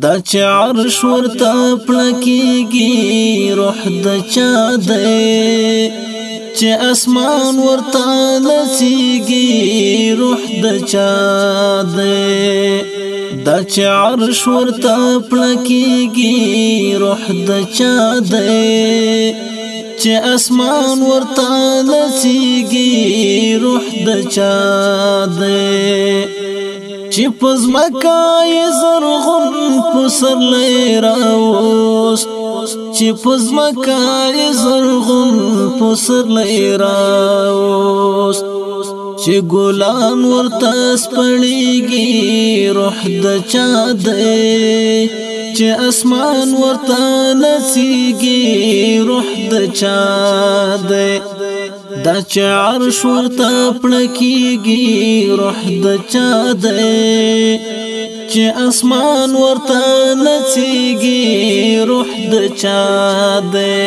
دا چې عرش ورته پړکیږي روح د چا دی چې اسمان ورته لسیږي روح د چا دی دا چې عرش ورته پړکیږي روح د چا دی چې اسمان ورته لسیږي روح د چا دی چې پزمکای زرغون پسرلی راوست چې پزمکای زرغون پسرلی راوست چې ګلان ورته سپړیږي روح د چا دی چې اسمان ورته نسیږي روح د چا ده دا چې عرش ورته پړکیږي روح د چا ده چې اسمان ورته نڅيږي روح د چا ده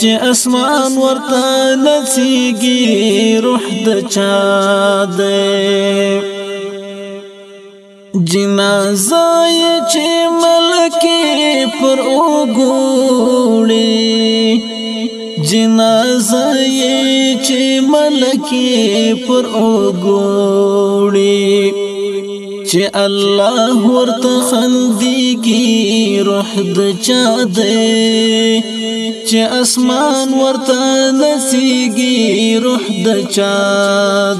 چې اسمان ورته نڅيږي روح د چا ده جنازه چې ملکی پر وګړي جنازه چې ملکی پر وګړي چې الله ورته خندېږي روح د چا دی چې اسمان ورته نسیږي روح د چا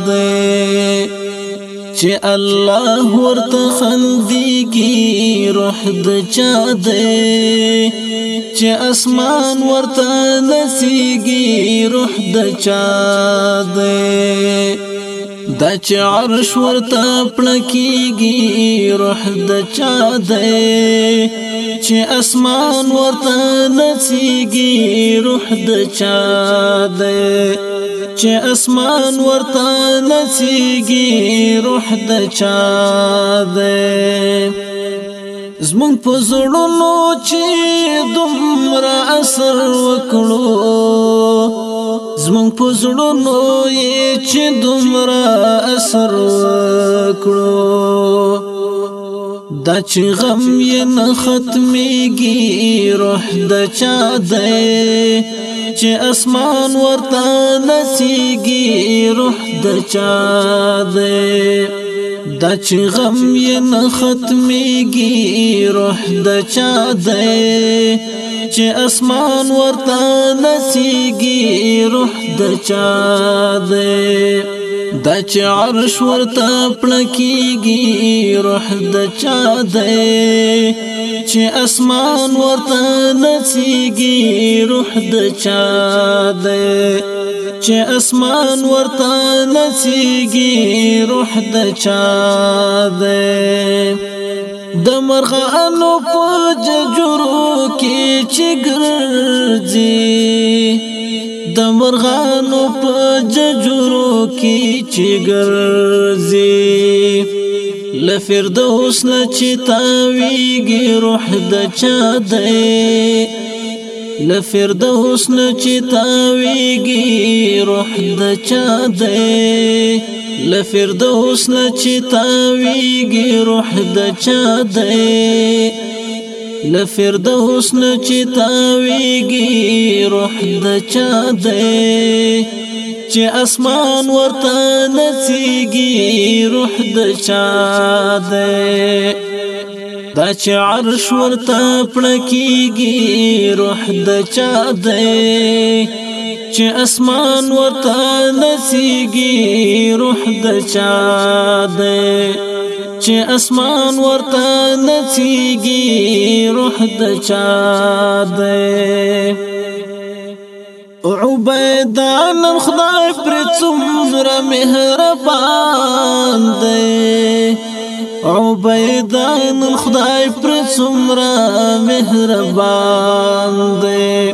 دی چې الله ورته خندېږي روح د چا دی چې اسمان ورته نسیږي روح د چا دی دا چې عرش ورته پړکیږي روح د چا دی چې اسمان ورته نڅیږي روح د چا دی چې اسمان ورته نڅیږي روح د چا دی زمون په زړونو چې دومره اثر وکړو زمون په زړونو یې چې دومره اثر وکړو دا چې غم یې نه ختمېږي روح د چا دی چې اسمان ورته نسیږي روح د چا دی دا چې غم یې نه ختمېږي روح د چا دی چې اسمان ورته نسیږي روح د چا دی دا چې عرش ورته پړکېږي روح د چا دی چې اسمان ورته نسیږي روح د چا دی چې اسمان ورته نسیږي روح د چا ده د مرغانو په ججرو کې چې ګرځي د مرغانو په ججرو کې چې ګرځي لفردوس نه چې تاویږي روح د چا ده لفر د حسن چې تاویږي روح د چا دی لفر د حسن چې تاویږي روح د چا دی لفر د حسن چې تاویږي روح د چا دی چې اسمان ورته نڅیږي روح د چا دی دا چې عرش ورته پړکیږي روح د چا دی چې اسمان ورته نسیږي روح د چا دی چې اسمان ورته نسیږي روح د چا دی عبیدان خدای پر څومره مهربان دی او بيدان خدای پر څومره مهربان دی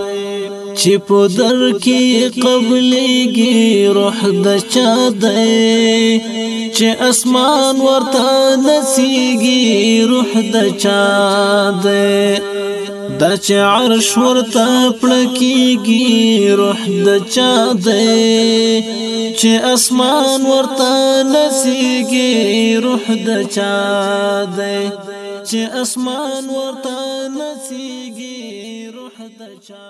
چې په در کې قبلېږي روح د چا دی چې اسمان ورته نسیږي روح د چا دی دا چې عرش ورته پړکېږي روح د چا دی چې اسمان ورته نسیږي روح د چا دی چې اسمان ورته نسیږي روح د چا